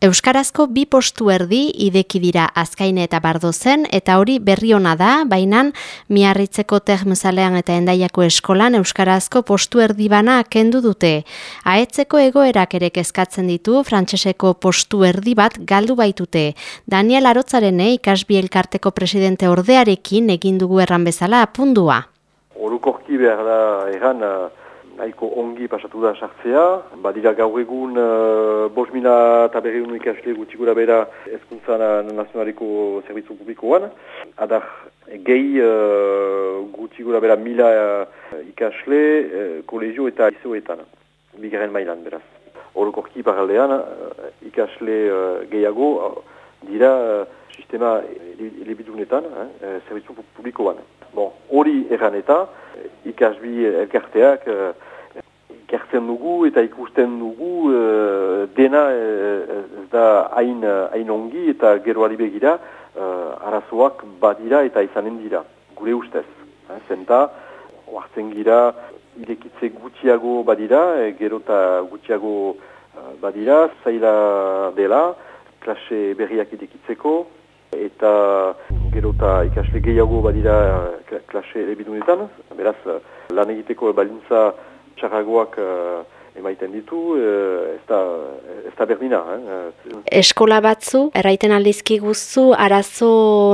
Euskarazko bi postu erdi ideki dira azkaine eta bardo zen, eta hori berri ona da, baina miarritzeko termzalean eta endaiako eskolan Euskarazko postu erdi bana kendu dute. Aetzeko egoerak ere kezkatzen ditu, frantseseko postu erdi bat galdu baitute. Daniel Arotzaren ikasbi elkarteko presidente ordearekin egin dugu erran bezala apundua. Orukorki behar da erran, nahiko ongi pasatu da sartzea, badira gaur egun uh, bos mila eta berreun ikasle gutxikura bera ezkuntza nazionariko zerbitzu publikoan, adar gehi uh, gutxikura bera mila uh, ikasle uh, kolegio eta izoetan, bigaren mailan beraz. Orokorki paraldean uh, ikasle uh, gehiago uh, dira uh, sistema elebidunetan, uh, zerbitzu publikoan. Bon, hori erran eta ikasbi elkarteak uh, ikertzen dugu eta ikusten dugu uh, dena uh, da hain, hain ongi eta geroari begira uh, arazoak badira eta izanen dira, gure ustez. Eh, zenta, oartzen gira, irekitze gutxiago badira, e, gero eta gutxiago badira, zaila dela, klase berriak irekitzeko, eta gero eta ikasle gehiago badira klase ebidunetan, beraz, lan egiteko balintza txarragoak uh, emaiten ditu, uh, ez, da, ez da berdina. Eh? Eskola batzu, erraiten aldizki guztu, arazo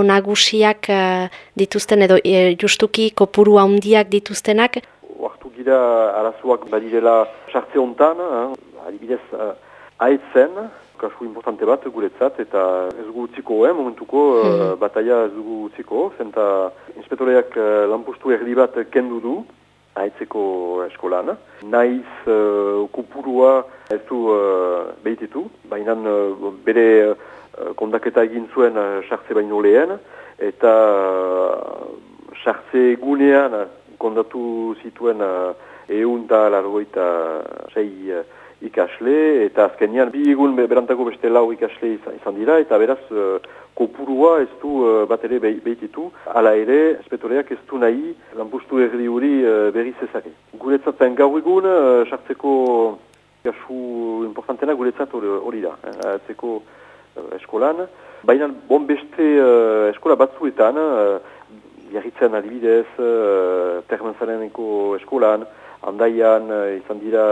nagusiak uh, dituzten edo justuki kopuru handiak dituztenak? Oartu gira arazoak badirela sartze hontan, eh? adibidez, haetzen, kasu importante bat guretzat, eta ez gu utziko, eh, momentuko, mm bataia ez gu utziko, zenta inspektoreak uh, lanpustu erdi bat kendu du, haitzeko eskolan. Naiz uh, kupurua ez du uh, behititu, baina uh, bere uh, kondaketa egin zuen sartze baino lehen, eta sartze uh, gunean kondatu zituen uh, eun da largoita sei uh, ikasle, eta azkenean bi egun berantako beste lau ikasle izan dira, eta beraz kopurua ez du uh, bat ere behititu, ala ere, espetoreak ez du nahi lanpustu erdi hori uh, berri zezake. Guretzatzen gaur egun, uh, sartzeko kasu importantena guretzat hori da, eh, uh, eskolan. Baina bon beste uh, eskola batzuetan, uh, jarritzen adibidez, uh, termenzareneko eskolan, handaian uh, izan dira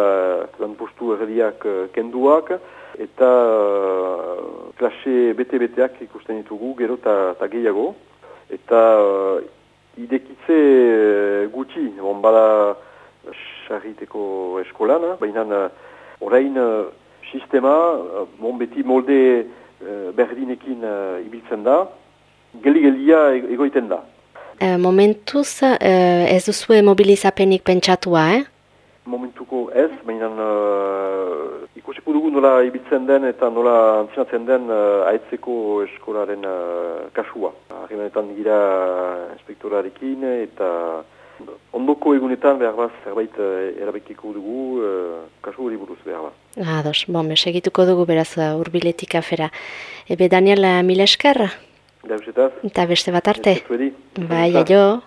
lanpustu erdiak uh, kenduak, eta klase bete-beteak ikusten ditugu gero eta gehiago. Eta idekitze gutxi, bon bada sarriteko eskolan, baina orain sistema, bon beti molde berdinekin ibiltzen da, geli-gelia e-, egoiten da. E, momentuz ez duzue mobilizapenik pentsatua, eh? Momentuko ez, baina ikusiko dugu nola ibiltzen den eta nola antzinatzen den uh, aitzeko eskolaren uh, kasua. Arrimanetan gira inspektorarekin eta ondoko egunetan behar bat zerbait uh, erabekiko dugu uh, kasu hori buruz behar bat. Ados, bon, segituko dugu beraz urbiletik afera. Ebe Daniel Milesker? Da, beste bat arte? Bai, aio.